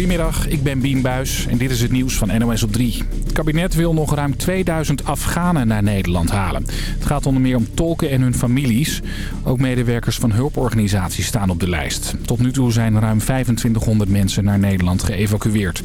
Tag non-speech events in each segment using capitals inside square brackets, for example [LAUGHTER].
Goedemiddag, ik ben Bien Buis en dit is het nieuws van NOS op 3. Het kabinet wil nog ruim 2000 Afghanen naar Nederland halen. Het gaat onder meer om tolken en hun families. Ook medewerkers van hulporganisaties staan op de lijst. Tot nu toe zijn ruim 2500 mensen naar Nederland geëvacueerd.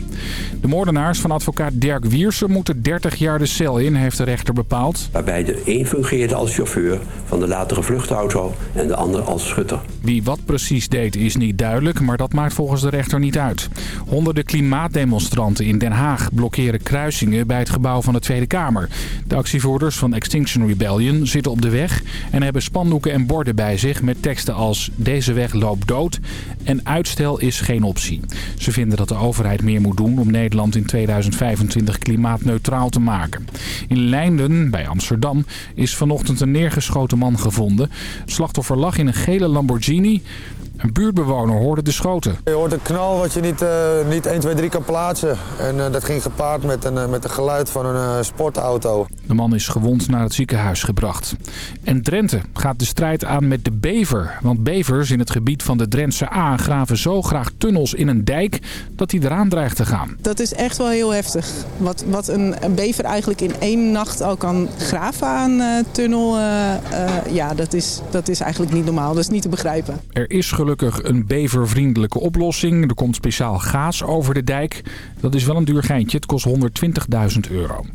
De moordenaars van advocaat Dirk Wiersen moeten 30 jaar de cel in, heeft de rechter bepaald. Waarbij de een fungeerde als chauffeur van de latere vluchtauto en de ander als schutter. Wie wat precies deed is niet duidelijk, maar dat maakt volgens de rechter niet uit. Honderden klimaatdemonstranten in Den Haag blokkeren kruisingen bij het gebouw van de Tweede Kamer. De actievoerders van Extinction Rebellion zitten op de weg en hebben spandoeken en borden bij zich met teksten als deze weg loopt dood en uitstel is geen optie. Ze vinden dat de overheid meer moet doen om Nederland in 2025 klimaatneutraal te maken. In Leinden, bij Amsterdam, is vanochtend een neergeschoten man gevonden. Het slachtoffer lag in een gele Lamborghini. Een buurtbewoner hoorde de schoten. Je hoort een knal wat je niet, uh, niet 1, 2, 3 kan plaatsen. En uh, dat ging gepaard met een, uh, met een geluid van een sportauto. De man is gewond naar het ziekenhuis gebracht. En Drenthe gaat de strijd aan met de bever. Want bevers in het gebied van de Drentse A graven zo graag tunnels in een dijk dat hij eraan dreigt te gaan. Dat is echt wel heel heftig. Wat, wat een, een bever eigenlijk in één nacht al kan graven aan tunnel. ja, dat is, dat is eigenlijk niet normaal. Dat is niet te begrijpen. Er is gelukkig een bevervriendelijke oplossing. Er komt speciaal gaas over de dijk. Dat is wel een duur geintje. Het kost 120.000 euro.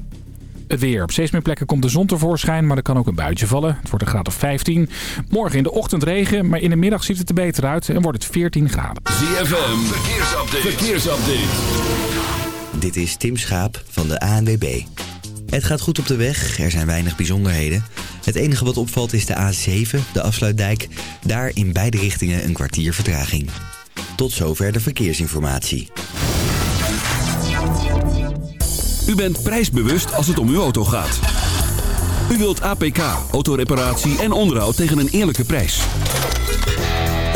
Het weer. Op steeds meer plekken komt de zon tevoorschijn, maar er kan ook een buitje vallen. Het wordt een graad of 15. Morgen in de ochtend regen, maar in de middag ziet het er beter uit en wordt het 14 graden. ZFM, verkeersupdate. verkeersupdate. Dit is Tim Schaap van de ANWB. Het gaat goed op de weg, er zijn weinig bijzonderheden. Het enige wat opvalt is de A7, de afsluitdijk. Daar in beide richtingen een kwartier vertraging. Tot zover de verkeersinformatie. U bent prijsbewust als het om uw auto gaat. U wilt APK, autoreparatie en onderhoud tegen een eerlijke prijs.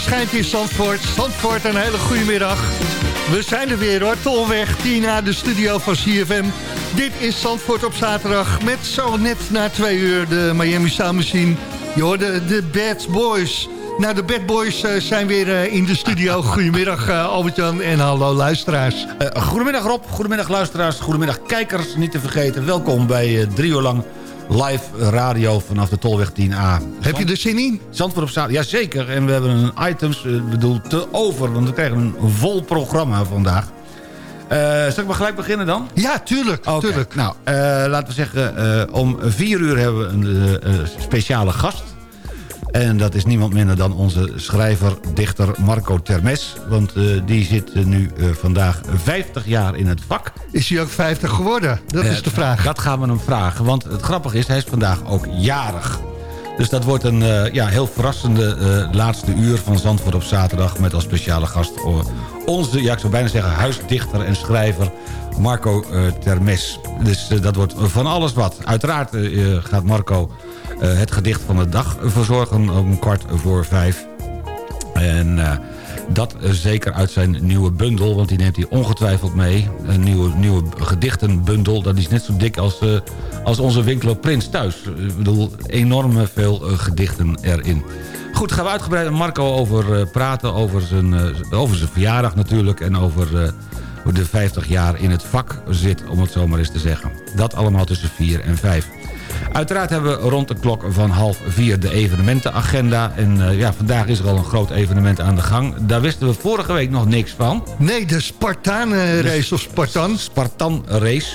Schijnt in Zandvoort. Zandvoort, een hele goede middag. We zijn er weer hoor, Tolweg, Tina, de studio van CFM. Dit is Zandvoort op zaterdag met zo net na twee uur de Miami Sound Machine. Je hoorde de Bad Boys. Nou, de Bad Boys uh, zijn weer uh, in de studio. [LAUGHS] Goedemiddag uh, Albert-Jan en hallo luisteraars. goedemiddag Rob, goedemiddag luisteraars, goedemiddag kijkers. Niet te vergeten, welkom bij drie uur lang live radio vanaf de Tolweg 10A. Heb je er zin in? Zandvoort op zaterdag, jazeker. En we hebben een items, ik bedoel, te over. Want we krijgen een vol programma vandaag. Uh, zal ik maar gelijk beginnen dan? Ja, tuurlijk. Okay. tuurlijk. Nou, uh, laten we zeggen, om vier uur hebben we een speciale gast. En dat is niemand minder dan onze schrijver, dichter Marco Termes. Want uh, die zit uh, nu uh, vandaag 50 jaar in het vak. Is hij ook 50 geworden? Dat is de vraag. Dat gaan we hem vragen. Want het grappige is, hij is vandaag ook jarig. Dus dat wordt een ja, heel verrassende laatste uur van Zandvoort op zaterdag... met als speciale gast onze, ja, ik zou bijna zeggen, huisdichter en schrijver... Marco Termes. Dus dat wordt van alles wat. Uiteraard gaat Marco eh, het gedicht van de dag verzorgen om kwart voor vijf. En uh, dat zeker uit zijn nieuwe bundel, want die neemt hij ongetwijfeld mee. Een nieuwe, nieuwe gedichtenbundel, dat is net zo dik als, als onze winkel Prins thuis. Ik bedoel, enorm veel gedichten erin. Goed, gaan we uitgebreid met Marco over praten, over zijn, over zijn verjaardag natuurlijk... en over hoe de 50 jaar in het vak zit, om het zo maar eens te zeggen. Dat allemaal tussen 4 en 5. Uiteraard hebben we rond de klok van half vier de evenementenagenda. En uh, ja, vandaag is er al een groot evenement aan de gang. Daar wisten we vorige week nog niks van. Nee, de Spartan-race of Spartan. Spartan-race.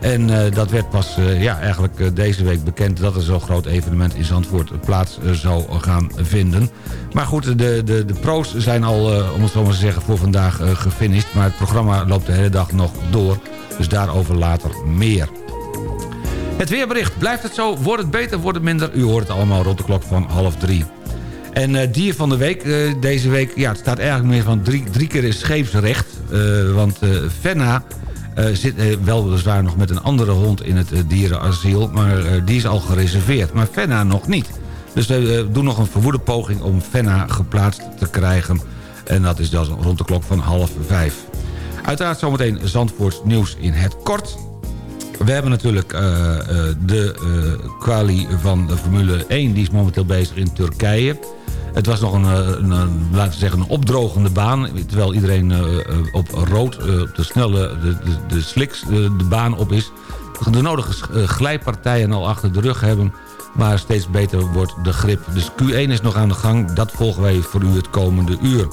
En uh, dat werd pas uh, ja, eigenlijk deze week bekend dat er zo'n groot evenement in Zandvoort plaats zou gaan vinden. Maar goed, de, de, de pro's zijn al, om het zo maar te zeggen, voor vandaag gefinished. Maar het programma loopt de hele dag nog door. Dus daarover later meer. Het weerbericht. Blijft het zo? Wordt het beter? Wordt het minder? U hoort het allemaal rond de klok van half drie. En uh, dier van de week, uh, deze week, ja, het staat eigenlijk meer van drie, drie keer in scheepsrecht. Uh, want Fenna zit wel weliswaar nog met een andere hond in het dierenasiel... maar die is al gereserveerd, maar Fenna nog niet. Dus we doen nog een verwoede poging om Fenna geplaatst te krijgen. En dat is dus rond de klok van half vijf. Uiteraard zometeen Zandvoorts nieuws in het kort. We hebben natuurlijk uh, uh, de uh, kwalie van de Formule 1. Die is momenteel bezig in Turkije. Het was nog een, een, een laten we zeggen, een opdrogende baan. Terwijl iedereen op rood, op de snelle, de, de, de sliks, de, de, baan op is. De nodige glijpartijen al achter de rug hebben. Maar steeds beter wordt de grip. Dus Q1 is nog aan de gang. Dat volgen wij voor u het komende uur.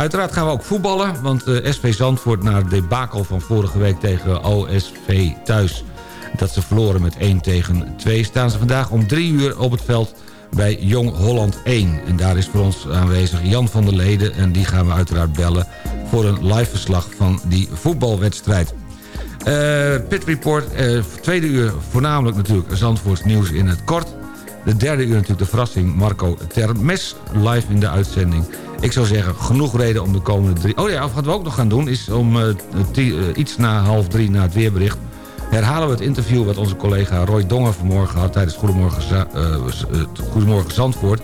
Uiteraard gaan we ook voetballen, want eh, SV Zandvoort... na het debakel van vorige week tegen OSV thuis... dat ze verloren met 1 tegen 2... staan ze vandaag om 3 uur op het veld bij Jong Holland 1. En daar is voor ons aanwezig Jan van der Leden... en die gaan we uiteraard bellen voor een live verslag van die voetbalwedstrijd. Uh, Pit Report, uh, tweede uur voornamelijk natuurlijk Zandvoorts nieuws in het kort. De derde uur natuurlijk de verrassing Marco Termes live in de uitzending. Ik zou zeggen, genoeg reden om de komende drie... Oh ja, wat we ook nog gaan doen is om uh, iets na half drie na het weerbericht... herhalen we het interview wat onze collega Roy Dongen vanmorgen had... tijdens Goedemorgen, uh, Goedemorgen Zandvoort...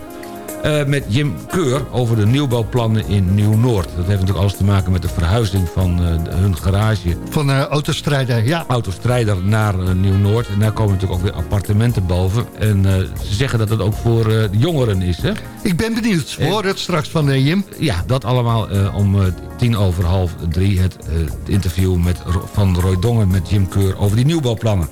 Uh, met Jim Keur over de nieuwbouwplannen in Nieuw-Noord. Dat heeft natuurlijk alles te maken met de verhuizing van uh, hun garage. Van uh, Autostrijder, ja. Autostrijder naar Nieuw-Noord. En daar komen natuurlijk ook weer appartementen boven. En ze zeggen dat het ook voor jongeren is, hè? Ik ben benieuwd. We horen het straks van Jim. Ja, dat allemaal om tien over half drie. Het, interview met, van Roy Dongen met Jim Keur over die nieuwbouwplannen.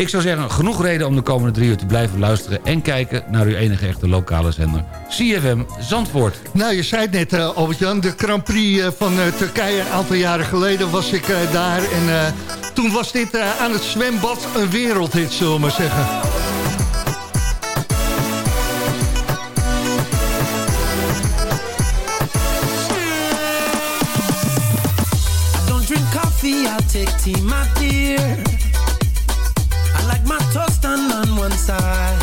Ik zou zeggen, genoeg reden om de komende drie uur te blijven luisteren... en kijken naar uw enige echte lokale zender, CFM Zandvoort. Nou, je zei het net, uh, Albert-Jan, de Grand Prix uh, van uh, Turkije... een aantal jaren geleden was ik daar en toen was dit aan het zwembad een wereldhit, zullen we maar zeggen. I don't drink coffee, I'll take tea, my dear. One side.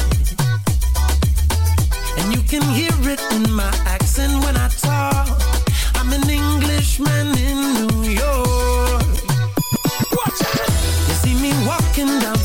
And you can hear it in my accent when I talk. I'm an Englishman in New York. Watch out. You see me walking down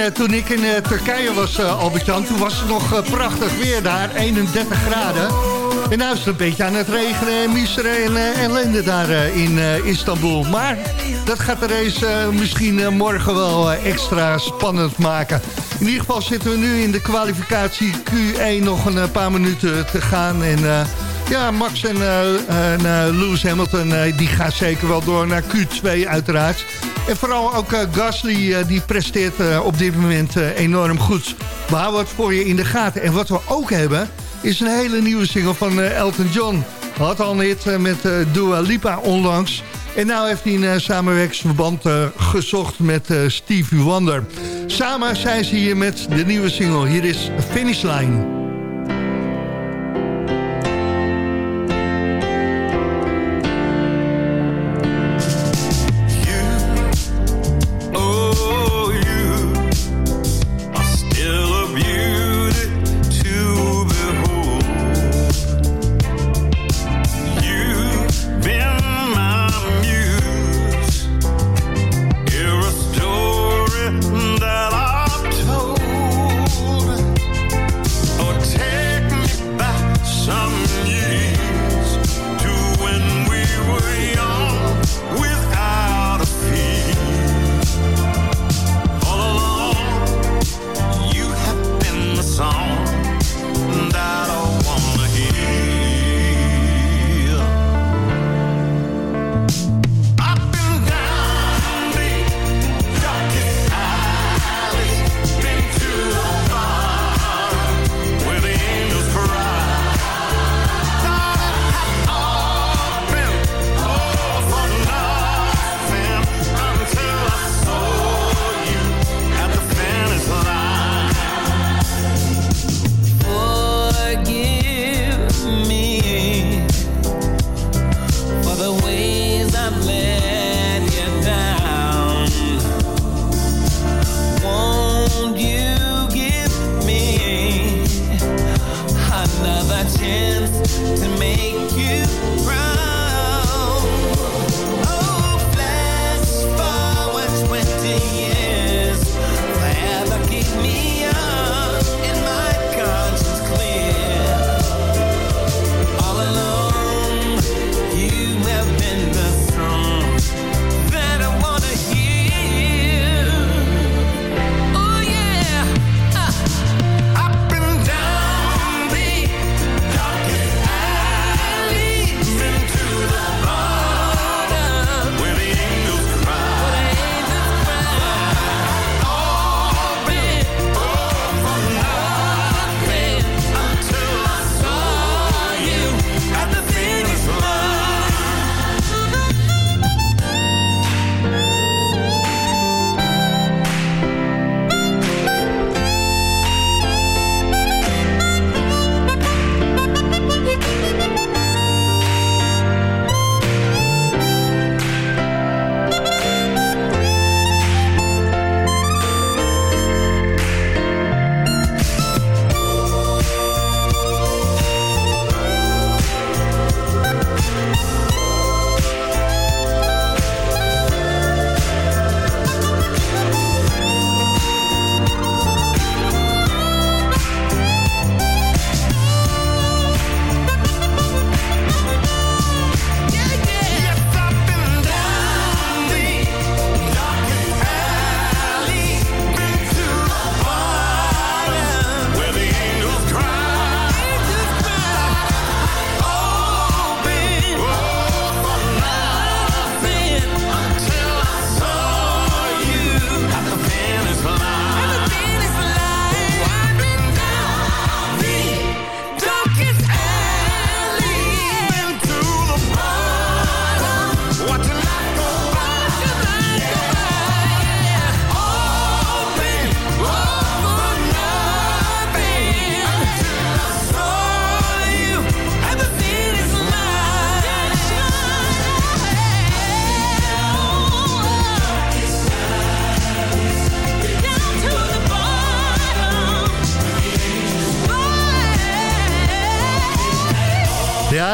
Eh, toen ik in eh, Turkije was, eh, Albert-Jan, toen was het nog prachtig weer daar, 31 graden. En nu is het een beetje aan het regenen en miseren en ellende daar in Istanbul. Maar dat gaat de race misschien morgen wel extra spannend maken. In ieder geval zitten we nu in de kwalificatie Q1 nog een paar minuten te gaan. En ja, Max en, Lewis Hamilton die gaan zeker wel door naar Q2 uiteraard. En vooral ook eh, Gasly eh, die presteert eh, op dit moment enorm goed. We houden het voor je in de gaten. En wat we ook hebben is een hele nieuwe single van Elton John. Had al een hit met Dua Lipa onlangs. En nou heeft hij een samenwerkingsverband gezocht met Stevie Wonder. Samen zijn ze hier met de nieuwe single. Hier is Finish Line.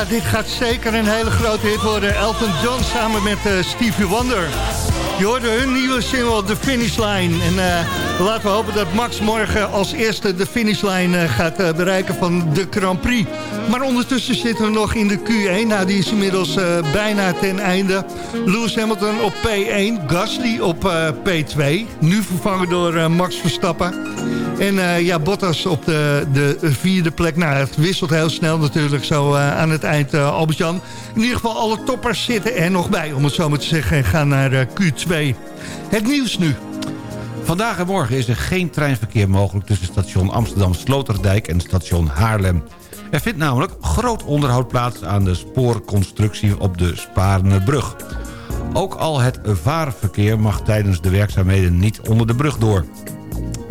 Dit gaat zeker een hele grote hit worden. Elton John samen met uh, Stevie Wonder. Je hoorde hun nieuwe single, The Finish Line. En uh, laten we hopen dat Max morgen als eerste de finishlijn uh, gaat uh, bereiken van de Grand Prix. Maar ondertussen zitten we nog in de Q1. Nou, die is inmiddels bijna ten einde. Lewis Hamilton op P1, Gasly op P2. Nu vervangen door Max Verstappen. En ja, Bottas op de, de vierde plek. Nou, het wisselt heel snel natuurlijk zo aan het eind, Albert-Jan. In ieder geval, alle toppers zitten er nog bij, om het zo maar te zeggen. En gaan naar Q2. Het nieuws nu. Vandaag en morgen is er geen treinverkeer mogelijk... tussen station Amsterdam-Sloterdijk en station Haarlem. Er vindt namelijk groot onderhoud plaats aan de spoorconstructie op de Sparenebrug. Ook al het vaarverkeer mag tijdens de werkzaamheden niet onder de brug door.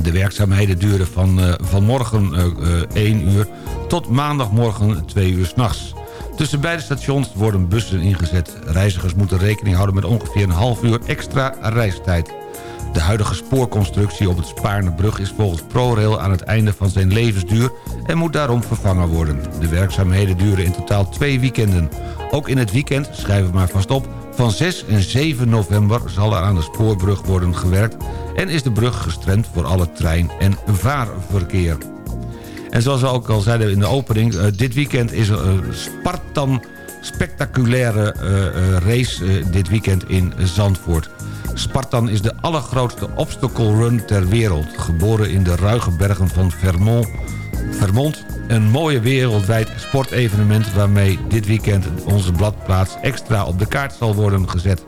De werkzaamheden duren van, uh, vanmorgen uh, uh, 1 uur tot maandagmorgen 2 uur s'nachts. Tussen beide stations worden bussen ingezet. Reizigers moeten rekening houden met ongeveer een half uur extra reistijd. De huidige spoorconstructie op het Spaarnebrug is volgens ProRail aan het einde van zijn levensduur en moet daarom vervangen worden. De werkzaamheden duren in totaal twee weekenden. Ook in het weekend, schrijven we maar vast op, van 6 en 7 november zal er aan de spoorbrug worden gewerkt... en is de brug gestremd voor alle trein- en vaarverkeer. En zoals we ook al zeiden in de opening... Uh, dit weekend is een Spartan spectaculaire uh, race dit weekend in Zandvoort. Spartan is de allergrootste obstacle run ter wereld. Geboren in de ruige bergen van Vermont, Vermont een mooie wereldwijd sportevenement... waarmee dit weekend onze bladplaats extra op de kaart zal worden gezet.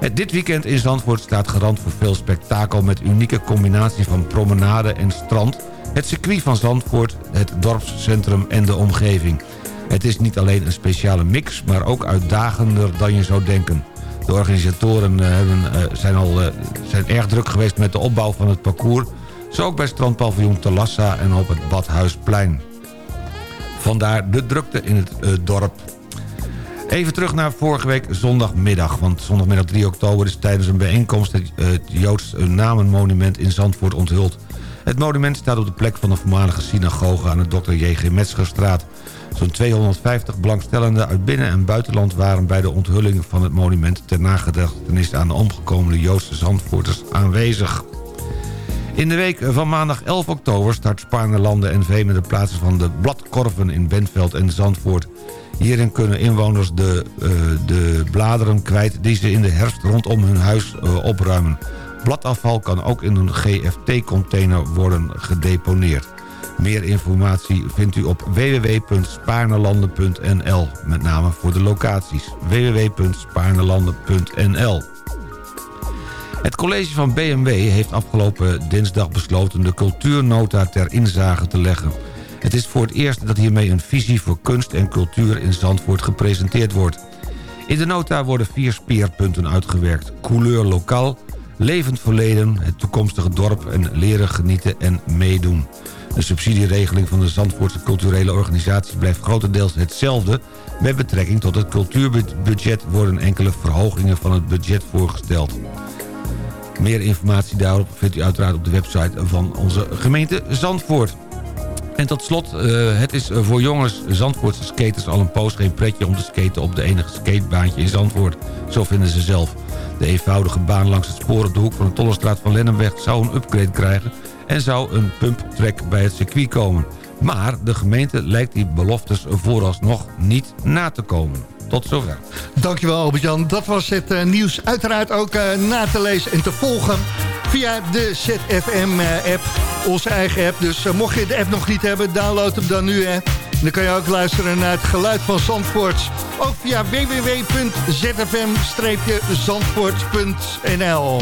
Het dit weekend in Zandvoort staat garant voor veel spektakel... met unieke combinatie van promenade en strand het circuit van Zandvoort, het dorpscentrum en de omgeving. Het is niet alleen een speciale mix, maar ook uitdagender dan je zou denken. De organisatoren eh, hebben, eh, zijn, al, eh, zijn erg druk geweest met de opbouw van het parcours... zo ook bij strandpaviljoen Talassa en op het Badhuisplein. Vandaar de drukte in het dorp. Even terug naar vorige week zondagmiddag. Want zondagmiddag 3 oktober is tijdens een bijeenkomst... het, het Joods Namenmonument in Zandvoort onthuld. Het monument staat op de plek van de voormalige synagoge aan de Dr. J.G. Metzgerstraat. Zo'n 250 belangstellenden uit binnen- en buitenland waren bij de onthulling van het monument... ter nagedachtenis aan de omgekomen Joodse Zandvoorters aanwezig. In de week van maandag 11 oktober start Spaarne NV met de plaatsen van de bladkorven in Bentveld en Zandvoort. Hierin kunnen inwoners de, uh, de bladeren kwijt die ze in de herfst rondom hun huis uh, opruimen. Bladafval kan ook in een GFT-container worden gedeponeerd. Meer informatie vindt u op www.spaarnelanden.nl. Met name voor de locaties. www.spaarnelanden.nl Het college van BMW heeft afgelopen dinsdag besloten... de cultuurnota ter inzage te leggen. Het is voor het eerst dat hiermee een visie voor kunst en cultuur in Zandvoort gepresenteerd wordt. In de nota worden vier speerpunten uitgewerkt. Couleur lokaal, levend verleden, het toekomstige dorp en leren genieten en meedoen. De subsidieregeling van de Zandvoortse culturele organisaties blijft grotendeels hetzelfde. Met betrekking tot het cultuurbudget worden enkele verhogingen van het budget voorgesteld. Meer informatie daarop vindt u uiteraard op de website van onze gemeente Zandvoort. En tot slot, uh, het is voor jongens Zandvoortse skaters al een poos geen pretje om te skaten op de enige skatebaantje in Zandvoort. Zo vinden ze zelf. De eenvoudige baan langs het spoor op de hoek van de Tollestraat van Lennenweg zou een upgrade krijgen en zou een pumptrack bij het circuit komen. Maar de gemeente lijkt die beloftes vooralsnog niet na te komen. Tot zover. Dankjewel Albert-Jan. Dat was het uh, nieuws. Uiteraard ook uh, na te lezen en te volgen via de ZFM-app. Eh, onze eigen app. Dus mocht je de app nog niet hebben, download hem dan nu. Hè. Dan kan je ook luisteren naar het geluid van Zandvoort. Ook via www.zfm-zandvoort.nl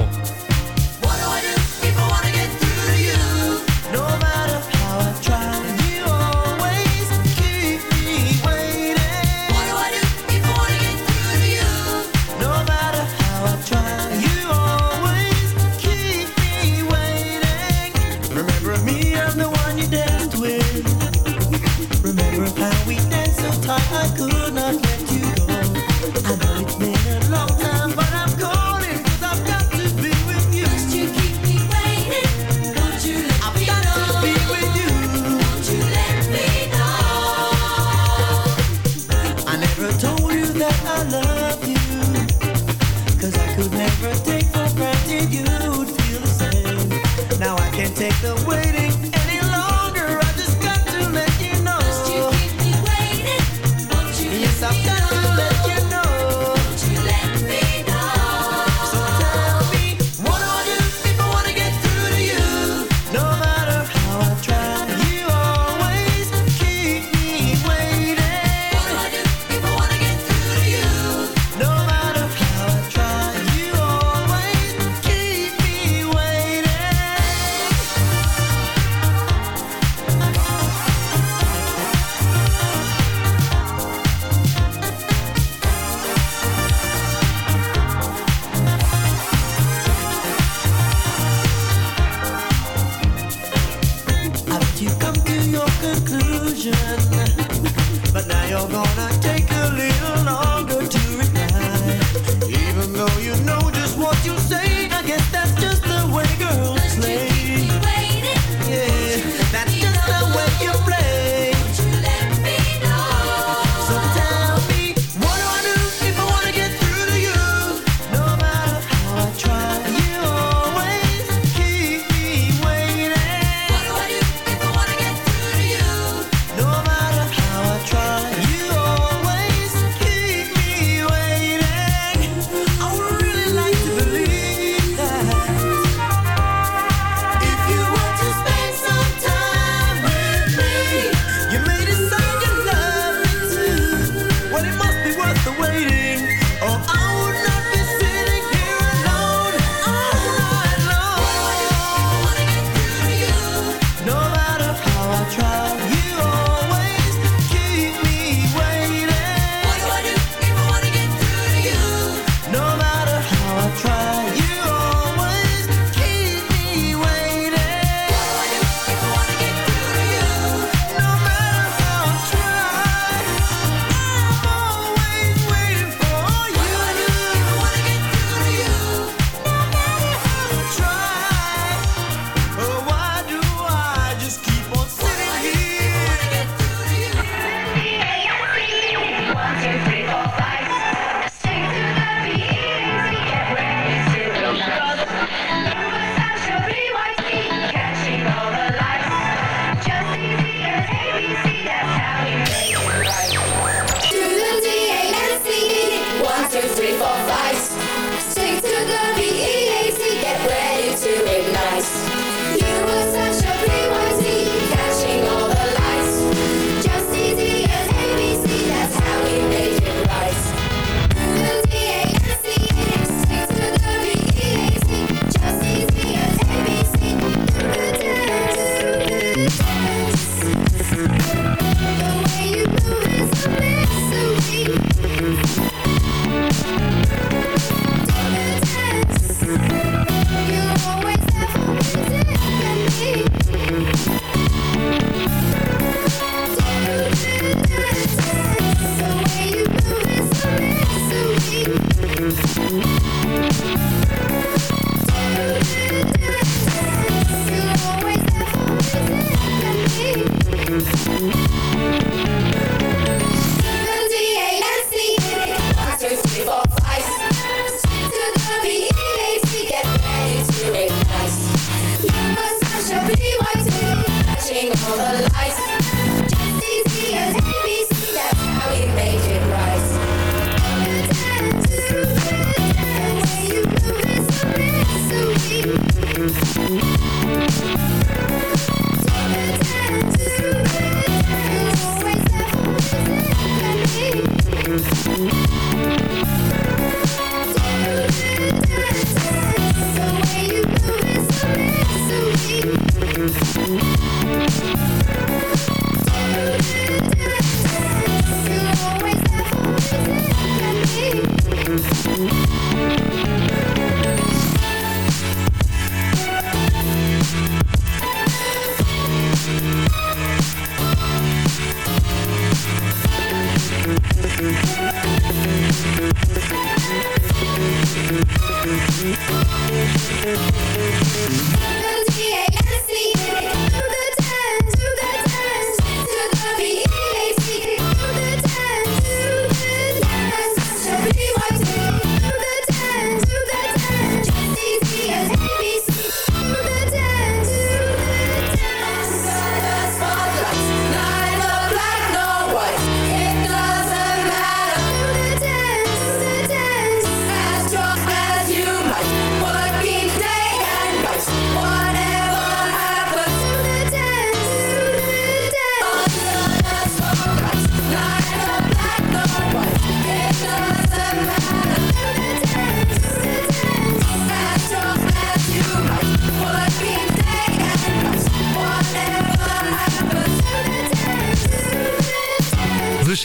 Ik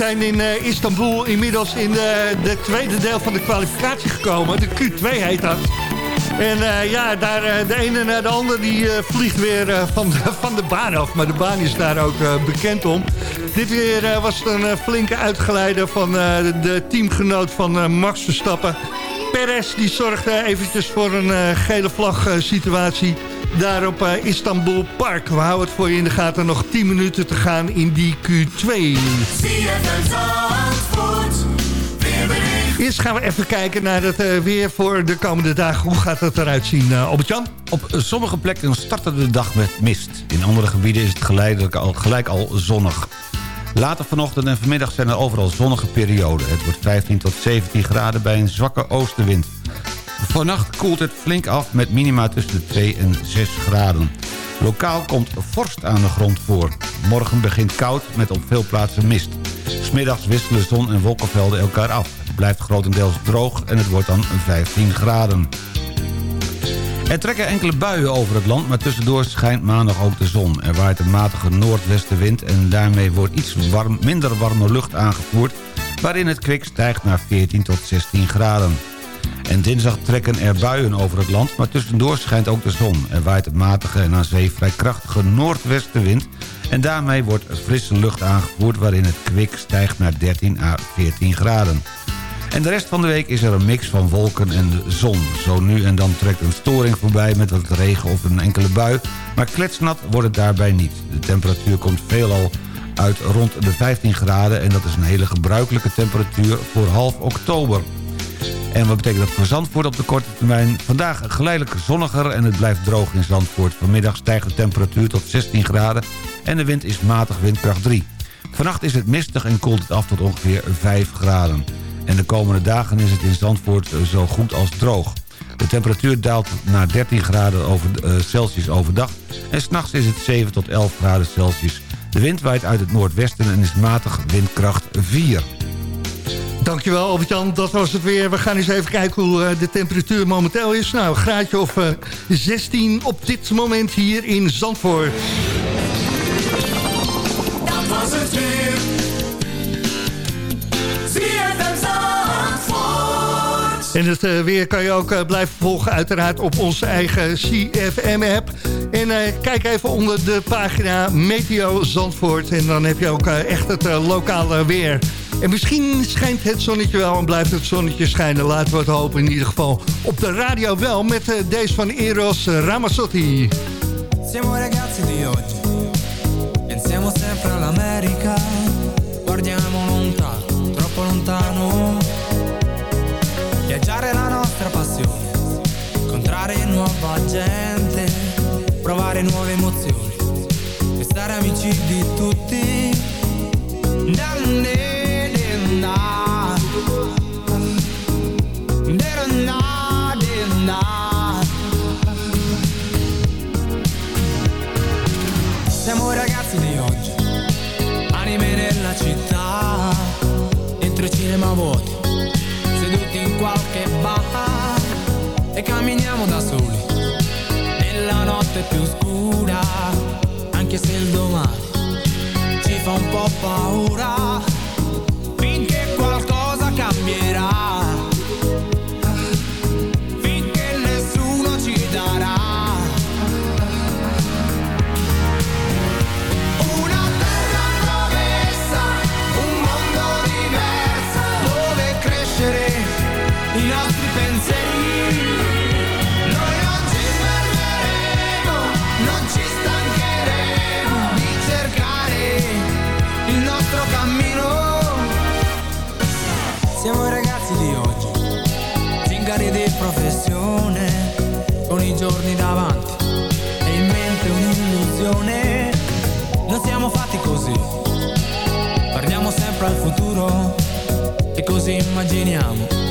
zijn in eh, Istanbul inmiddels in de, de tweede deel van de kwalificatie gekomen. De Q2 heet dat. En eh, ja, daar, eh, de ene naar de ander die vliegt weer van, de, van de baan af. Maar de baan is daar ook bekend om. Dit weer was een flinke uitgeleider van de teamgenoot van Max Verstappen. Perez die zorgde eventjes voor een eh, gele vlag eh, situatie daar op eh, Istanbul Park. We houden het voor je in de gaten nog 10 minuten te gaan in die Q2. Eerst gaan we even kijken naar het weer voor de komende dagen. Hoe gaat het eruit zien, uh, Albert-Jan? Op sommige plekken startte de dag met mist. In andere gebieden is het geleidelijk al, gelijk al zonnig. Later vanochtend en vanmiddag zijn er overal zonnige perioden. Het wordt 15 tot 17 graden bij een zwakke oostenwind. Vannacht koelt het flink af met minima tussen de 2 en 6 graden. Lokaal komt vorst aan de grond voor. Morgen begint koud met op veel plaatsen mist. Smiddags wisselen zon en wolkenvelden elkaar af. Het blijft grotendeels droog en het wordt dan 15 graden. Er trekken enkele buien over het land, maar tussendoor schijnt maandag ook de zon. Er waait een matige noordwestenwind en daarmee wordt iets warm, minder warme lucht aangevoerd... waarin het kwik stijgt naar 14 tot 16 graden. En dinsdag trekken er buien over het land, maar tussendoor schijnt ook de zon. Er waait een matige en aan zee vrij krachtige noordwestenwind... en daarmee wordt frisse lucht aangevoerd waarin het kwik stijgt naar 13 à 14 graden. En de rest van de week is er een mix van wolken en zon. Zo nu en dan trekt een storing voorbij met wat regen of een enkele bui... maar kletsnat wordt het daarbij niet. De temperatuur komt veelal uit rond de 15 graden... en dat is een hele gebruikelijke temperatuur voor half oktober. En wat betekent dat voor Zandvoort op de korte termijn? Vandaag geleidelijk zonniger en het blijft droog in Zandvoort. Vanmiddag stijgt de temperatuur tot 16 graden en de wind is matig windkracht 3. Vannacht is het mistig en koelt het af tot ongeveer 5 graden. En de komende dagen is het in Zandvoort zo goed als droog. De temperatuur daalt naar 13 graden over, uh, Celsius overdag... en s'nachts is het 7 tot 11 graden Celsius. De wind waait uit het noordwesten en is matig windkracht 4. Dankjewel Albert-Jan, dat was het weer. We gaan eens even kijken hoe uh, de temperatuur momenteel is. Nou, een graadje of uh, 16 op dit moment hier in Zandvoort. Dat was het weer. En het uh, weer kan je ook uh, blijven volgen uiteraard op onze eigen CFM-app. En uh, kijk even onder de pagina Meteo Zandvoort. En dan heb je ook echt het lokale weer. En misschien schijnt het zonnetje wel en blijft het zonnetje schijnen. Laten we het hopen in ieder geval. Op de radio wel met deze van Eros Ramazzotti. Siamo ragazzi di oggi. Pensiamo sempre all'America. Nuova gente, provare nuove emozioni e stare amici di tutti. Siamo i ragazzi di oggi, anime nella città, dentro i cinema vuoti seduti in qualche bar e camminiamo da soli notte più scura anche se il domani ci fa un po' paura professione, con i giorni davanti e in mente un'illusione. Non siamo fatti così, guardiamo sempre al futuro e così immaginiamo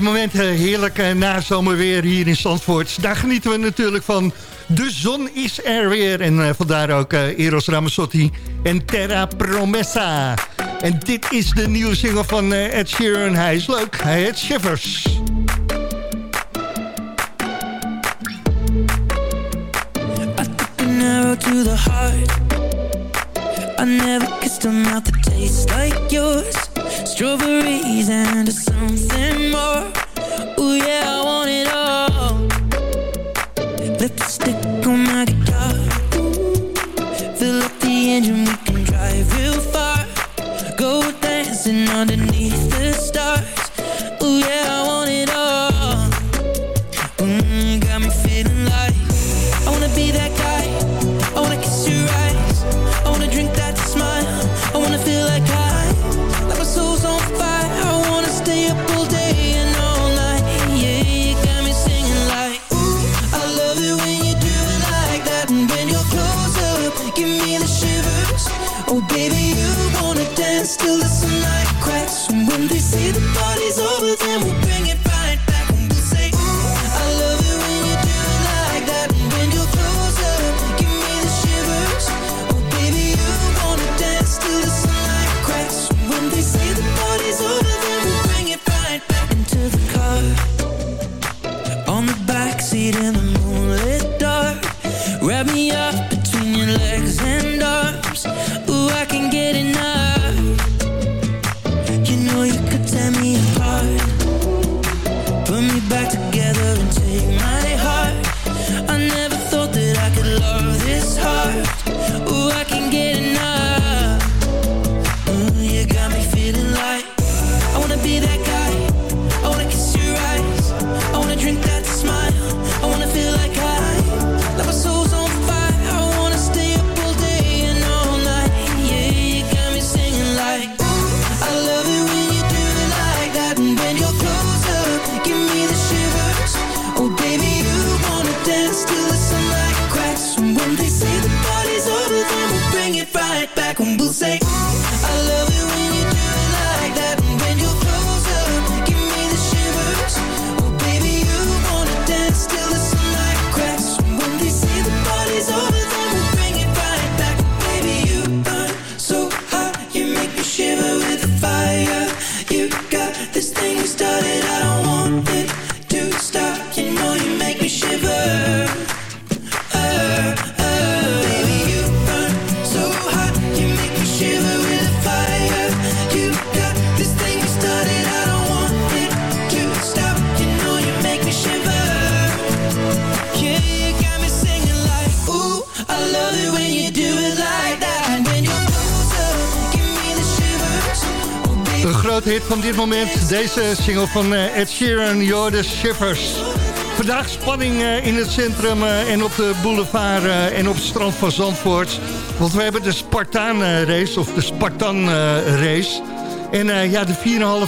moment eh, heerlijk uh, nazomerweer hier in Zandvoort. Daar genieten we natuurlijk van. De zon is er weer. En uh, vandaar ook Eros Ramazzotti en Terra Promessa. En dit is de nieuwe single van Ed Sheeran. Hij is leuk. Hij heet Shivers. I never kissed like Strawberries and something more. Ooh yeah, I want it all. Lipstick on my guitar. Fill up the engine, we can drive real far. Go dancing underneath hit van dit moment. Deze single van eh, Ed Sheeran, the Shivers. Vandaag spanning eh, in het centrum eh, en op de boulevard en op het strand van Zandvoort. Want we hebben de Spartaan race, of de Spartan race. En ja, de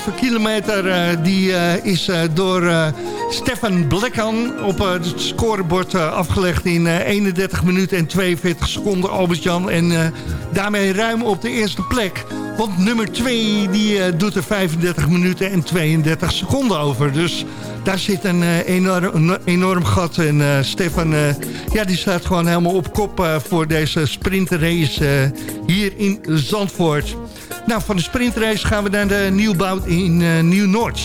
4,5 kilometer die is door Stefan Blekkan op het scorebord afgelegd in eh, 31 minuten en 42 seconden, Albert-Jan. En daarmee ruim op de eerste plek. Want nummer 2 die eh, doet er 35 minuten en 32 seconden over. Dus daar zit een eh, enorm, enorm gat. En eh, Stefan ja, die staat gewoon helemaal op kop voor deze sprintrace hier in Zandvoort. Nou, van de sprintrace gaan we naar de nieuwbouw in Nieuw-Noord.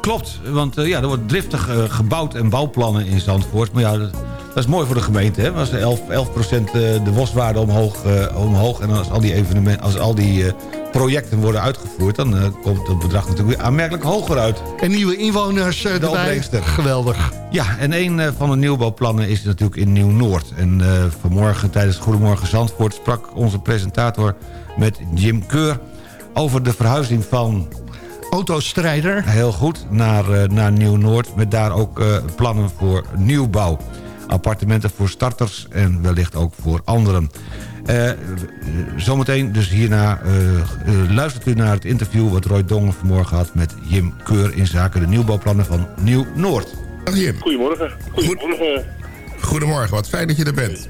Klopt, want ja, er wordt driftig gebouwd en bouwplannen in Zandvoort. Maar ja, dat is mooi voor de gemeente. Hè? Als 11, 11 de boswaarde omhoog, eh, omhoog en als al die, evenementen, als al die eh, projecten worden uitgevoerd... dan eh, komt het bedrag natuurlijk weer aanmerkelijk hoger uit. En nieuwe inwoners eh, De erbij. Geweldig. Ja, en een eh, van de nieuwbouwplannen is natuurlijk in Nieuw-Noord. En eh, vanmorgen tijdens Goedemorgen Zandvoort sprak onze presentator met Jim Keur... over de verhuizing van Autostrijder. Heel goed, naar, eh, naar Nieuw-Noord... met daar ook eh, plannen voor nieuwbouw. Appartementen voor starters en wellicht ook voor anderen. Eh, zometeen dus hierna eh, eh, luistert u naar het interview... wat Roy Dongen vanmorgen had met Jim Keur... in zaken de nieuwbouwplannen van Nieuw-Noord. Dag Jim. Goedemorgen. Goedemorgen. Goedemorgen, wat fijn dat je er bent.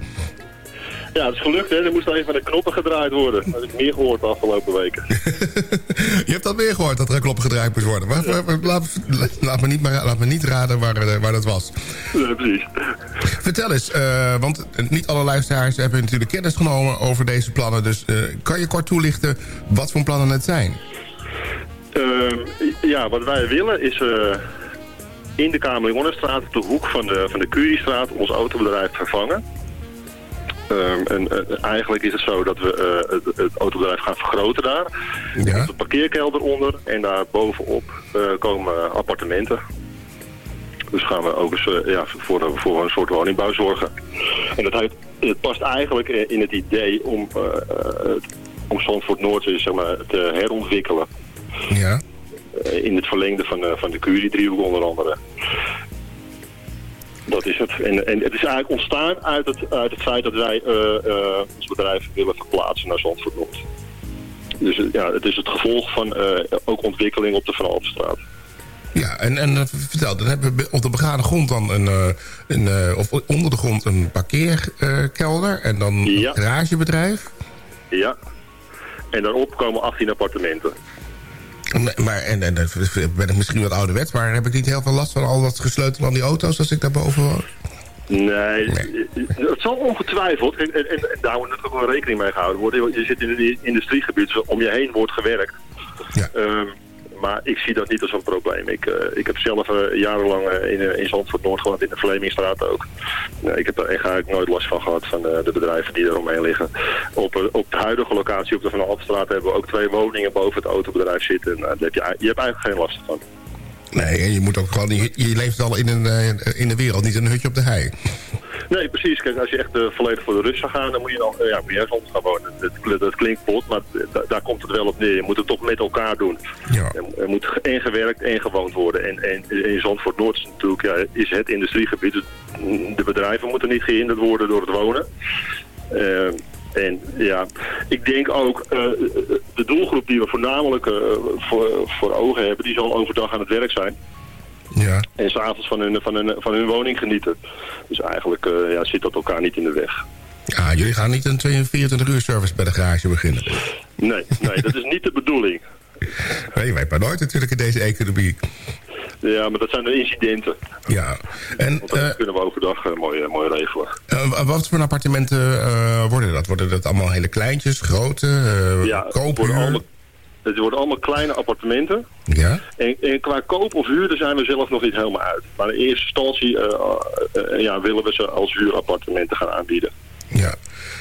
Ja, het is gelukt, hè. Er moest even van de knoppen gedraaid worden. Dat heb ik meer gehoord de afgelopen weken. [LAUGHS] Je hebt al meer gehoord dat er een klop gedraaid moest worden. Maar, laat, laat me niet, maar, laat me niet raden waar, eh, waar dat was. Ja, precies. Vertel eens, eh, want niet alle luisteraars hebben natuurlijk kennis genomen over deze plannen. Dus eh, kan je kort toelichten wat voor plannen het zijn? Ehm, ja, wat wij willen is in de Kamerlingonnenstraat, op de hoek van de, van de Curiestraat, ons autobedrijf vervangen. Ehm, en eh, eigenlijk is het zo dat we eh, het, het autobedrijf gaan vergroten daar. Er komt een parkeerkelder onder en daar bovenop eh, komen appartementen. Dus gaan we ook eens ja, voor, voor een soort woningbouw zorgen. En dat heeft, het past eigenlijk in het idee om, om Zandvoort Noord zeg maar, te herontwikkelen. Ja. In het verlengde van, van de Curie-driehoek onder andere. Dat is het. En, en het is eigenlijk ontstaan uit het, uit het feit dat wij eh, eh, ons bedrijf willen verplaatsen naar Zandvoort Noord. Dus eh, ja, het is het gevolg van ook ontwikkeling op de Van. Ja, en, en vertel, dan hebben we op de begane grond dan een, een of onder de grond een parkeerkelder en dan een garagebedrijf. Ja. En daarop komen 18 appartementen. Maar, en, en dan ben ik misschien wat ouderwets, maar heb ik niet heel veel last van al dat gesleutel aan die auto's als ik daar boven woon? Nee, het zal ongetwijfeld, en, en, en daar moet natuurlijk wel rekening mee gehouden worden. Je zit in een industriegebied, dus om je heen wordt gewerkt. Ehm, maar ik zie dat niet als een probleem. Ik, eh, ik heb zelf eh, jarenlang eh, in, in Zandvoort Noord gewoond, in de Vlemingstraat ook. Ik heb echt eigenlijk nooit last van gehad van de bedrijven die er omheen liggen. Op, op de huidige locatie op de Van Alpstraat hebben we ook twee woningen boven het autobedrijf zitten. Nou, daar heb je, je hebt eigenlijk geen last van. Nee, en je moet ook gewoon, je, je leeft al in, een, eh, in de wereld, niet in een hutje op de hei. Nee, precies. Kijk, als je echt eh, volledig voor de rust zou gaan, dan moet je dan, eh, ja, moet je ergens anders gaan wonen. Dat, dat klinkt pot, maar da- daar komt het wel op neer. Je moet het toch met elkaar doen. Er, er moet en gewerkt en gewoond worden. En, en in Zandvoort Noord is natuurlijk, ja, is het industriegebied. Dus de bedrijven moeten niet gehinderd worden door het wonen. Eh, en ja, ik denk ook, eh, de doelgroep die we voornamelijk eh, voor, voor ogen hebben, die zal overdag aan het werk zijn. Ja. En s'avonds van hun, van, hun, van hun woning genieten. Dus eigenlijk eh, ja, zit dat elkaar niet in de weg. Ja, jullie gaan niet een 24 uur service bij de garage beginnen. Nee, nee dat is niet de bedoeling. Nee, wij maar nooit natuurlijk in deze economie. Ja, maar dat zijn de incidenten. Ja. En Want dat kunnen we overdag eh, mooi, eh, mooi regelen. eh, wat voor appartementen eh, worden dat? Worden dat allemaal hele kleintjes, grote, eh ja, het worden, koophuur? allemaal, het worden allemaal kleine appartementen. Ja? En, en qua koop of huur, daar zijn we zelf nog niet helemaal uit. Maar in eerste instantie eh, eh, ja, willen we ze als huurappartementen gaan aanbieden. Ja.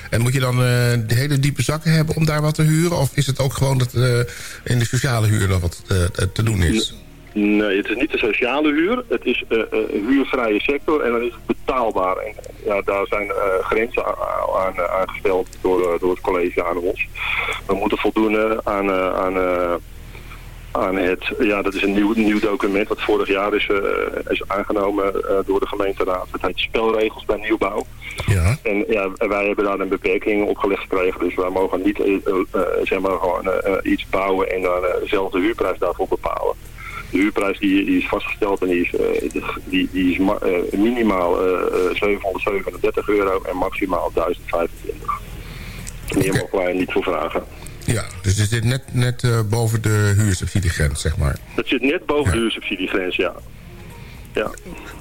En moet je dan eh, de hele diepe zakken hebben om daar wat te huren? Of is het ook gewoon dat eh, in de sociale huur nog wat eh, te doen is? Nee, het is niet de sociale huur. Het is een huurvrije sector en dan is het betaalbaar. En ja, daar zijn grenzen aan, aan, aangesteld door, door het college aan ons. We moeten voldoen aan, aan, aan het... Ja, dat is een nieuw, nieuw document wat vorig jaar is, eh, is aangenomen eh, door de gemeenteraad. Het heet spelregels bij nieuwbouw. Ja. En ja, wij hebben daar een beperking op gelegd gekregen. Dus wij mogen niet eh, zeg maar gewoon iets bouwen en dan zelf de huurprijs daarvoor bepalen. De huurprijs die, die is vastgesteld en die is, die, die is ma- minimaal eh, 737 euro en maximaal 1025. Meer mogen wij er niet voor vragen. Ja, dus het zit net, net eh, boven de huursubsidiegrens, zeg maar. Dat zit net boven de huursubsidiegrens, ja. Ja.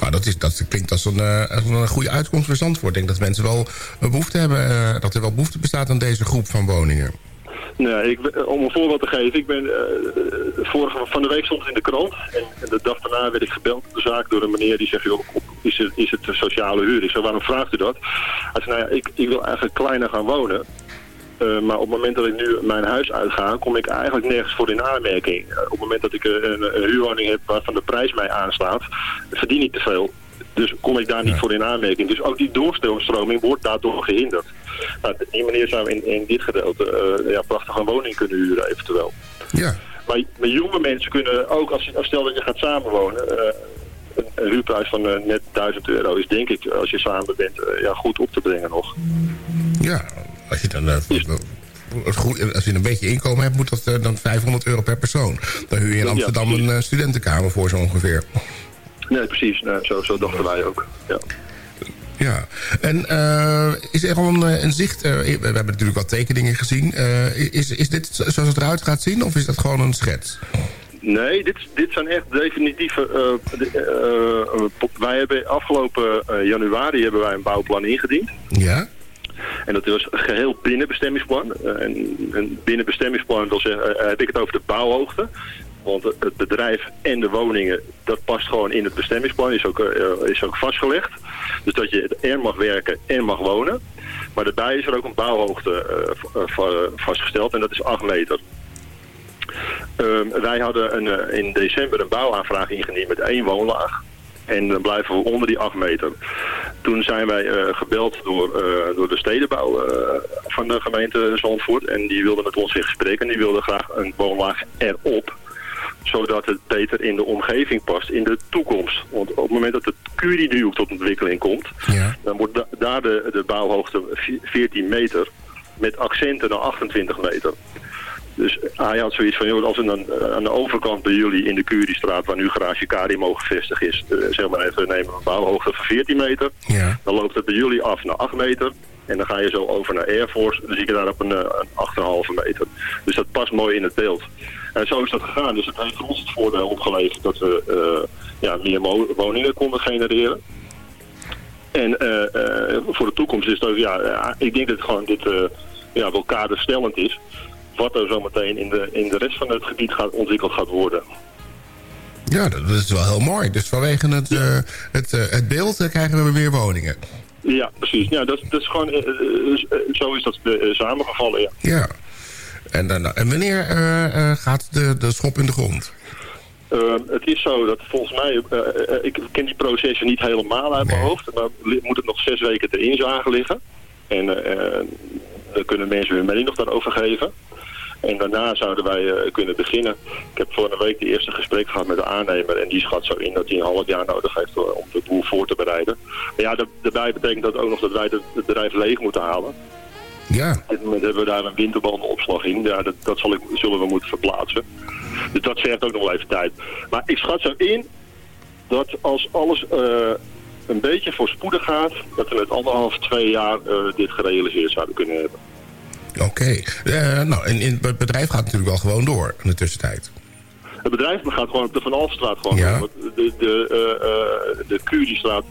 Nou, dat, is, dat klinkt als een, eh, als een goede uitkomst voor Zandvoort. Ik denk dat mensen wel een behoefte hebben, eh, dat er wel behoefte bestaat aan deze groep van woningen. Nee, ik, om een voorbeeld te geven, ik ben eh, vorige van de week stond het in de krant en, en de dag daarna werd ik gebeld op de zaak door een meneer die zegt, joh, is het, is het een sociale huur? Ik zei, waarom vraagt u dat? Hij zei, nou ja, ik, ik wil eigenlijk kleiner gaan wonen. Eh, maar op het moment dat ik nu mijn huis uitga, kom ik eigenlijk nergens voor in aanmerking. Eh, op het moment dat ik eh, een, een huurwoning heb waarvan de prijs mij aanslaat, verdien ik te veel. Dus kom ik daar niet voor in aanmerking. Dus ook die doorstroming wordt daardoor gehinderd. Nou, die meneer zou in, in dit gedeelte ja, prachtig een woning kunnen huren eventueel. Ja. Maar, maar jonge mensen kunnen ook, als, je- als stel dat je gaat samenwonen... een, huurprijs van net 1000 euro is denk ik, als je samen bent, ja, goed op te brengen nog. Ja, als je dan... eh, als je een beetje inkomen hebt, moet dat eh, dan 500 euro per persoon. Dan huur je in Amsterdam een eh, studentenkamer voor zo ongeveer. Nee, precies. Zo, zo dachten wij ook. Ja. Ja, en is er al een, een zicht... we hebben natuurlijk wat tekeningen gezien. Is, is dit zoals het eruit gaat zien of is dat gewoon een schets? Nee, dit, dit zijn echt definitieve... de- wij hebben afgelopen januari hebben wij een bouwplan ingediend. Ja? En dat was geheel binnen bestemmingsplan. Eh, en, en binnen bestemmingsplan wil zeggen, eh, heb ik het over de bouwhoogte. Want het bedrijf en de woningen, dat past gewoon in het bestemmingsplan, is ook, eh, is ook vastgelegd. Dus dat je er mag werken en mag wonen. Maar daarbij is er ook een bouwhoogte vastgesteld en dat is 8 meter. Ehm, wij hadden een, in december een bouwaanvraag ingediend met één woonlaag. En dan blijven we onder die 8 meter. Toen zijn wij eh, gebeld door, eh, door de stedenbouw eh, van de gemeente Zandvoort. En die wilden met ons in gesprek en die wilden graag een woonlaag erop. Zodat het beter in de omgeving past in de toekomst. Want op het moment dat de Curie-driehoek tot ontwikkeling komt... dan wordt da- daar de, de bouwhoogte vi- 14 meter met accenten naar 28 meter. Dus hij had zoiets van, joh, als we dan eh, aan de overkant bij jullie in de Curiestraat, waar nu garage Karimo gevestigd is, eh, zeg maar even nemen we een bouwhoogte van 14 meter. Ja. Dan loopt het bij jullie af naar 8 meter. En dan ga je zo over naar Air Force. Dan zie je daar op een, eh, een 8,5 meter. Dus dat past mooi in het beeld. En zo is dat gegaan. Dus het heeft ons het voordeel opgeleverd dat we eh, ja, meer woningen konden genereren. En eh, eh, voor de toekomst is dat, ja, ja, ik denk dat gewoon dit eh ja, wel kaderstellend is. Wat er zometeen in de, in de rest van het gebied gaat, ontwikkeld gaat worden. Ja, dat, is wel heel mooi. Dus vanwege het, eh, het, eh, het beeld eh, krijgen we meer woningen. Ja, precies. Ja, dat, dat is gewoon, zo is dat samengevallen, ja. Ja. En, dan, en wanneer gaat de, de schop in de grond? Uh, het is zo dat volgens mij, uh, ik ken die processen niet helemaal uit mijn hoofd, maar moet het nog zes weken ter inzage liggen. En uh, dan kunnen mensen hun mening nog daarover geven. En daarna zouden wij uh, kunnen beginnen. Ik heb vorige week de eerste gesprek gehad met de aannemer en die schat zo in dat hij een half jaar nodig heeft uh, om de boel voor te bereiden. Maar ja, daarbij betekent dat ook nog dat wij het bedrijf leeg moeten halen. Ja. Op dit moment hebben we daar een winterbandenopslag in. Ja, dat, dat zal ik, zullen we moeten verplaatsen. Dus dat vergt ook nog wel even tijd. Maar ik schat zo in dat als alles uh, een beetje voorspoedig gaat... dat we met anderhalf, twee jaar uh, dit gerealiseerd zouden kunnen hebben. Oké. Okay. Uh, nou, en, en het bedrijf gaat natuurlijk wel gewoon door in de tussentijd. Het bedrijf gaat gewoon op de Van Alstraat gewoon ja. door. De, de, uh, de Curiestraat,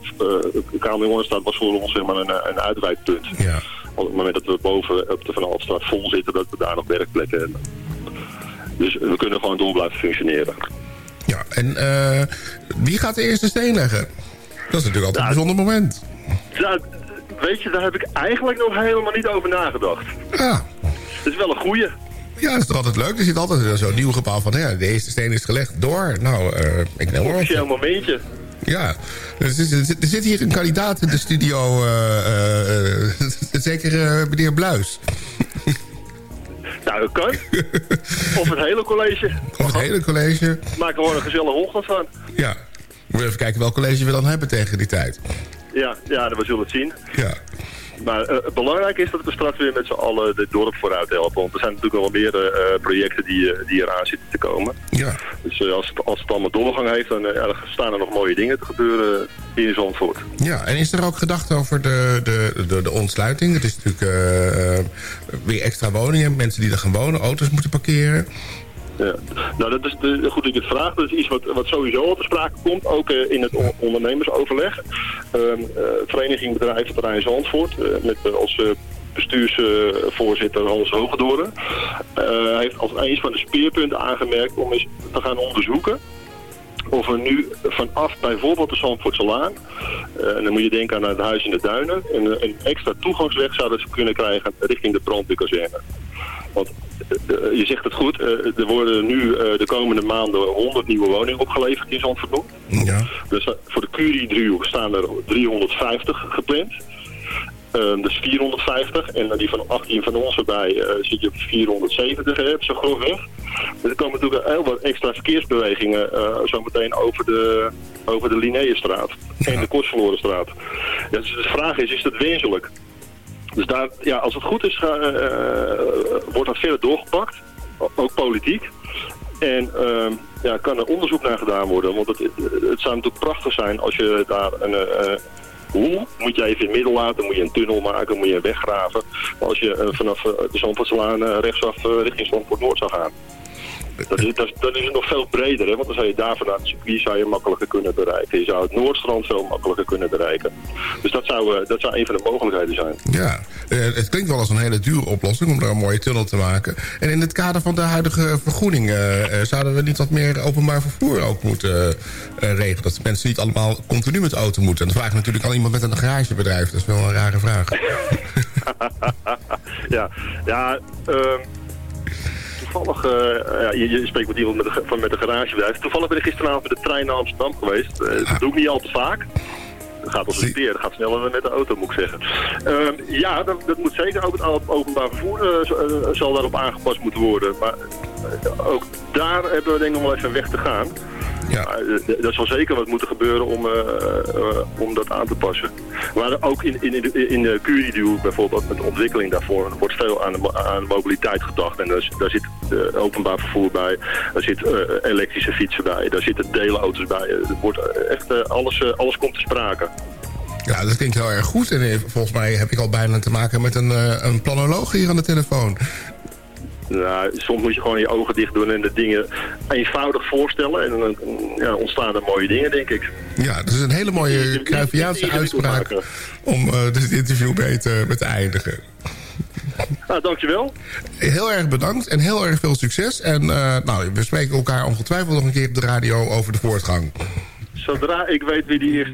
was voor ons zeg maar een, een uitwijkpunt. Ja. Op het moment dat we boven op de Van Alstraat vol zitten, dat we daar nog werkplekken hebben. Dus we kunnen gewoon door blijven functioneren. Ja, en uh, wie gaat de eerste steen leggen? Dat is natuurlijk altijd ja, een bijzonder moment. Ja, weet je, daar heb ik eigenlijk nog helemaal niet over nagedacht. Ja. Dat is wel een goeie. Ja, dat is toch altijd leuk. Er zit altijd zo'n nieuw gebouw van, ja, de eerste steen is gelegd. Door. Nou, uh, ik neem Een officieel momentje. Ja, er zit, er zit, hier een kandidaat in de studio, uh, [LAUGHS] zeker meneer Bluis. [LAUGHS] Nou, dat kan. of het hele college. Of het hele college. Maak er gewoon een gezellige ochtend van. Ja. We even kijken welk college we dan hebben tegen die tijd. Ja, ja we zullen het zien. Ja. Maar uh, belangrijk is dat we straks weer met z'n allen het dorp vooruit helpen. Want er zijn natuurlijk nog wel meer uh, projecten die, die eraan zitten te komen. Ja. Dus als, het, als het allemaal doorgang heeft, dan staan er nog mooie dingen te gebeuren in Zandvoort. Ja, en is er ook gedacht over de, de, de, de ontsluiting? Het is natuurlijk weer extra woningen, mensen die er gaan wonen, auto's moeten parkeren. Nou, dat is de, goed dat je het vraagt. Dat is iets wat, wat sowieso al te sprake komt, ook uh, in het on ondernemersoverleg. Uh, Vereniging Bedrijventerrein Zandvoort, met als bestuursvoorzitter Hans Hogedoren. heeft als een van de speerpunten aangemerkt om eens te gaan onderzoeken of we nu vanaf bijvoorbeeld de Zandvoortse Laan, en dan moet je denken aan het huis in de duinen, een, een extra toegangsweg zouden kunnen krijgen richting de brandweerkazerne. Want uh, je zegt het goed, uh, er worden nu de komende maanden 100 nieuwe woningen opgeleverd in Zandvoort. Ja. Dus voor de Curie-driehoek staan er 350 gepland. Um, dus 450. En die van 18 van ons erbij uh, zit je op 470, hè, zo grofweg. Dus er komen natuurlijk heel wat extra verkeersbewegingen uh, zometeen over de, over de Linnaeusstraat ja. en de Kostverlorenstraat. Ja, dus de vraag is, is dat wenselijk? Dus daar, ja, als het goed is, uh, wordt dat verder doorgepakt. Ook politiek. En uh, ja, kan er onderzoek naar gedaan worden. Want het, het, zou natuurlijk prachtig zijn als je daar een, uh, hoe moet je even in het midden laten, moet je een tunnel maken, moet je een weg graven. Als je eh, vanaf eh, de Zandvoortslaan eh, rechtsaf eh, richting Zandvoort Noord zou gaan. Dat is, dat is- dan is het nog veel breder, hè? want dan zou je daar vanuit het circuit zou je makkelijker kunnen bereiken. Je zou het Noordstrand veel makkelijker kunnen bereiken. Dus dat zou, eh, dat zou een van de mogelijkheden zijn. Ja, eh, het klinkt wel als een hele dure oplossing om daar een mooie tunnel te maken. En in het kader van de huidige vergroening... eh, zouden we niet wat meer openbaar vervoer ook moeten eh, regelen? Dat mensen niet allemaal continu met de auto moeten. En dan vraag ik natuurlijk aan iemand met een garagebedrijf. Dat is wel een rare vraag. [LAUGHS] ja, ja ehm, toevallig, eh, ja, je, je spreekt met iemand met de, van, met de garagebedrijf. Toevallig ben ik gisteravond met de trein naar Amsterdam geweest. Eh, dat doe ik niet al te vaak. Dat gaat als een peer, dat gaat sneller dan met de auto, moet ik zeggen. Ehm, ja, dat, dat moet zeker ook het openbaar vervoer eh, zal daarop aangepast moeten worden. Maar ook daar hebben we denk ik nog wel even weg te gaan. Ja. Maar, eh, er zal zeker wat moeten gebeuren om, eh, eh, om dat aan te passen. Maar ook in, in, in, in de Curidu bijvoorbeeld, met de ontwikkeling daarvoor, er wordt veel aan de, aan mobiliteit gedacht. En daar, zit openbaar vervoer bij, daar zit elektrische fietsen bij, daar zitten deelauto's bij. Er wordt echt, alles, alles komt te sprake. Ja, dat klinkt heel erg goed. En volgens mij heb ik al bijna te maken met een, een planoloog hier aan de telefoon. Nou, soms moet je gewoon je ogen dicht doen en de dingen eenvoudig voorstellen. En dan ja, ontstaan er mooie dingen, denk ik. Ja, dat is een hele mooie Cruyffiaanse uitspraak om eh, dit interview mee te, mee te eindigen. Nou, dankjewel. Heel erg bedankt en heel erg veel succes. En eh, nou, we spreken elkaar ongetwijfeld nog een keer op de radio over de voortgang. Zodra ik weet wie die is.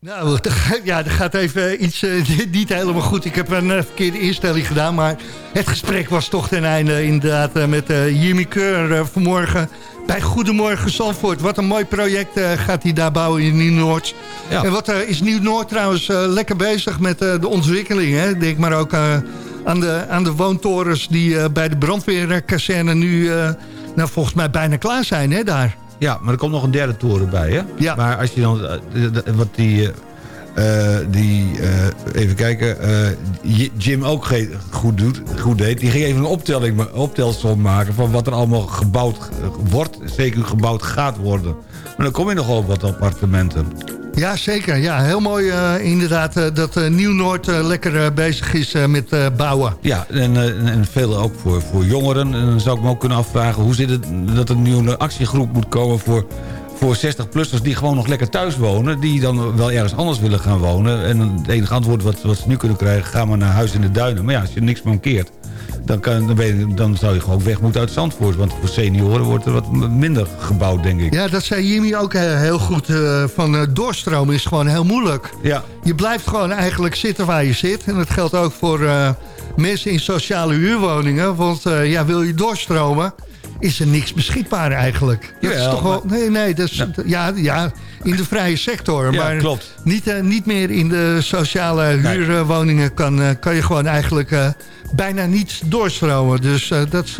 Nou, [LAUGHS] er gaat- ja, er gaat even iets eh, [LAUGHS] niet helemaal goed. Ik heb een eh, verkeerde instelling gedaan, maar het gesprek was toch ten einde inderdaad eh, met Jimmy Keur vanmorgen bij Goedemorgen Zandvoort. Wat een mooi project gaat hij daar bouwen in Nieuw-Noord. En wat is Nieuw-Noord trouwens lekker bezig met de ontwikkeling. Hè? Denk maar ook aan, de, aan de woontorens die bij de brandweerkazerne nu nou, volgens mij bijna klaar zijn hè, daar. Ja, maar er komt nog een derde toren bij, hè? Ja. Maar als je dan... eh, wat die... eh, eh, die even kijken, Jim ook goed, doet, goed deed. Die ging even een optelling, optelsom maken van wat er allemaal gebouwd wordt, zeker gebouwd gaat worden. Maar dan kom je nogal op wat appartementen. Ja, zeker. Ja, heel mooi eh, inderdaad eh, dat eh, Nieuw-Noord lekker bezig is met bouwen. Ja, en, en, veel ook voor, voor jongeren. En dan zou ik me ook kunnen afvragen... hoe zit het dat er een nieuwe actiegroep moet komen voor, voor 60-plussers... die gewoon nog lekker thuis wonen... die dan wel ergens anders willen gaan wonen. En het enige antwoord wat, wat ze nu kunnen krijgen... ga maar naar huis in de duinen. Maar ja, als je niks mankeert... Dan, kan, dan, je- dan zou je gewoon weg moeten uit Zandvoort. Want voor senioren wordt er wat minder gebouwd, denk ik. Ja, dat zei Jimmy ook eh, heel goed. eh, van eh, doorstromen is gewoon heel moeilijk. Ja. Je blijft gewoon eigenlijk zitten waar je zit. En dat geldt ook voor eh, mensen in sociale huurwoningen. Want ja, wil je doorstromen, is er niks beschikbaar eigenlijk. Dat is toch wel, maar- nee, nee, dat is, ja. Ja, in de vrije sector. Ja, maar klopt. Niet, eh, niet meer in de sociale huurwoningen kan, eh, kan je gewoon eigenlijk eh, bijna niet doorstromen. Dus dat is...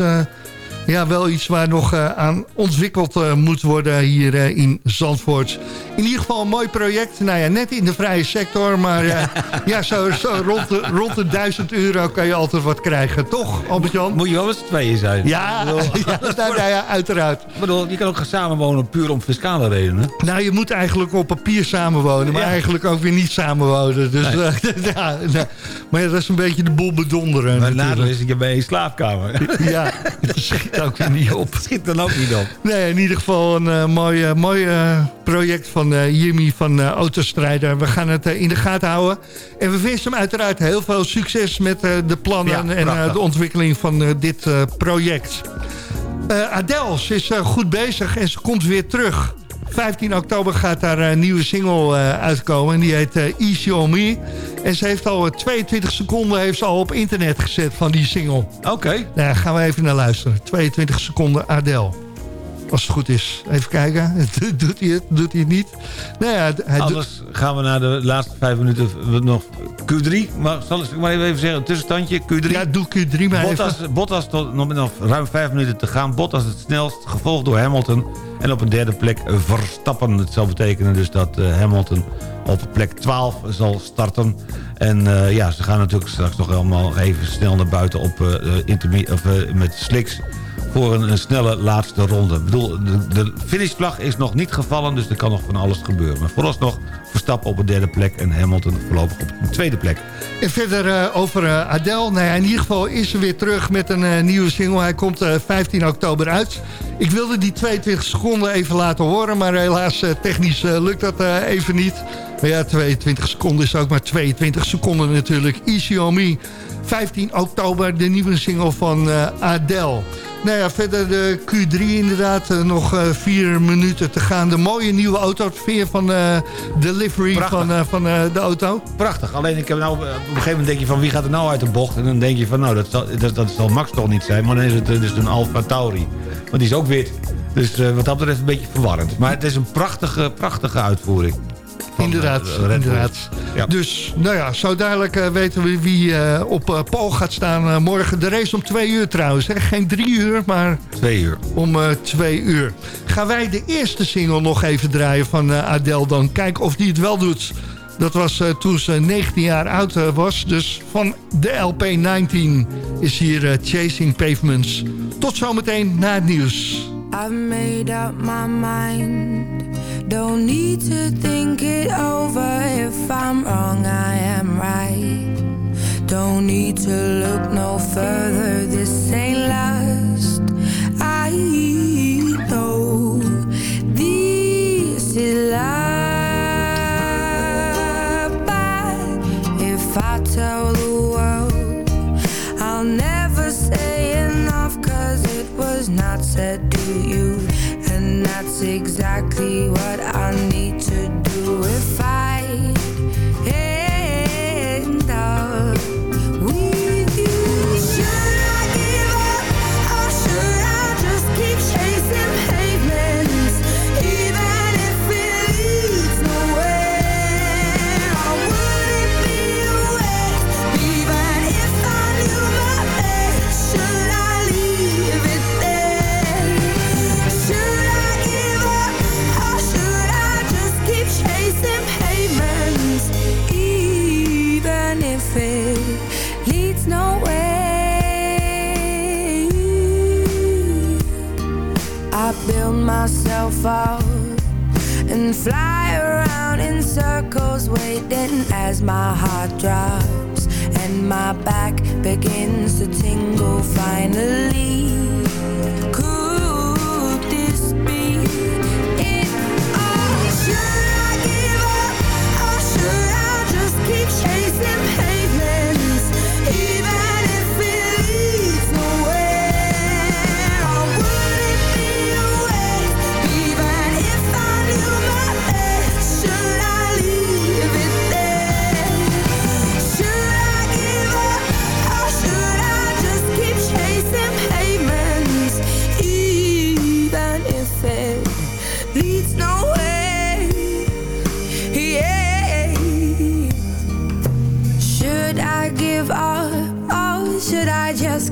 ja, wel iets waar nog eh, aan ontwikkeld eh, moet worden hier eh, in Zandvoort. In ieder geval een mooi project. Nou ja, net in de vrije sector, maar eh, [LAUGHS] ja, zo, zo rond, de, rond de 1000 euro kan je altijd wat krijgen. Toch, Albert-Jan? Moet je wel z'n tweeën zijn. Ja, [LAUGHS] ja, [LAUGHS] nou, nou ja, uiteraard. Ik bedoel, je kan ook gaan samenwonen puur om fiscale redenen. Nou, je moet eigenlijk op papier samenwonen, maar Ja. eigenlijk ook weer niet samenwonen. Dus, Nee. ja, nou, maar ja, dat is een beetje de boel bedonderen. Maar nadeel is je bij een slaapkamer. Ja, schiet ook weer niet op. [LAUGHS] Schiet dan ook niet op. Nee, in ieder geval een eh, mooi, eh, mooi eh, project van Jimmy van Autostrijder. We gaan het in de gaten houden. En we wensen hem uiteraard heel veel succes met de plannen Ja, en de ontwikkeling van dit project. Ze is goed bezig en ze komt weer terug. 15 oktober gaat haar eh, nieuwe single eh, uitkomen. En die heet eh, Easy On Me. En ze heeft al eh, 22 seconden heeft ze al op internet gezet van die single. Oké. Nou, ja, gaan we even naar luisteren. 22 seconden Adele. Als het goed is. Even kijken. [LAUGHS] Doet hij het? Doet hij het niet? Nou ja, hij doet- Anders gaan we naar de laatste vijf minuten nog Q3. Maar zal ik maar even zeggen, een tussenstandje. Q3. ja, doe Q3 maar Bottas, even. Bottas tot, nog nog ruim vijf minuten te gaan. Bottas het snelst, gevolgd door Hamilton. En op een derde plek Verstappen. Het zal betekenen dus dat eh, Hamilton op plek 12 zal starten. En eh, ja, ze gaan natuurlijk straks nog allemaal even snel naar buiten op, interme- of, met slicks voor een, snelle laatste ronde. Ik bedoel, de, de finishvlag is nog niet gevallen, dus er kan nog van alles gebeuren. Maar vooralsnog Verstappen op de derde plek en Hamilton voorlopig op de tweede plek. En verder eh, over eh, Adele. Nou in ieder geval is ze weer terug met een eh, nieuwe single. Hij komt eh, 15 oktober uit. Ik wilde die 22 seconden even laten horen. Maar helaas technisch lukt dat even niet. Maar ja, 22 seconden is ook maar 22 seconden natuurlijk. Easy on me. 15 oktober, de nieuwe single van eh, Adele. Nou ja, verder de Q3 inderdaad. eh, nog eh, vier minuten te gaan. De mooie nieuwe auto. Van eh delivery Prachtig. van, van de auto? Prachtig. Alleen ik heb nou, op een gegeven moment denk je van wie gaat er nou uit de bocht? En dan denk je van nou, dat zal, dat, dat zal Max toch niet zijn. Maar dan is het dus een Alfa Tauri. Want die is ook wit. Dus wat dat betreft een beetje verwarrend. Maar het is een prachtige, prachtige uitvoering. Inderdaad, eh, inderdaad. Ja. Dus, nou ja, zo dadelijk eh, weten we wie eh, op uh, Paul gaat staan morgen. De race om twee uur trouwens. Hè? Geen drie uur, maar Twee uur. om twee uur. Gaan wij de eerste single nog even draaien van Adele dan. Kijken of die het wel doet. Dat was toen ze 19 jaar oud was. Dus van de LP 19 is hier Chasing Pavements. Tot zometeen na het nieuws. I've made up my mind. Don't need to think it over. If I'm wrong, I am right. Don't need to look no further. This ain't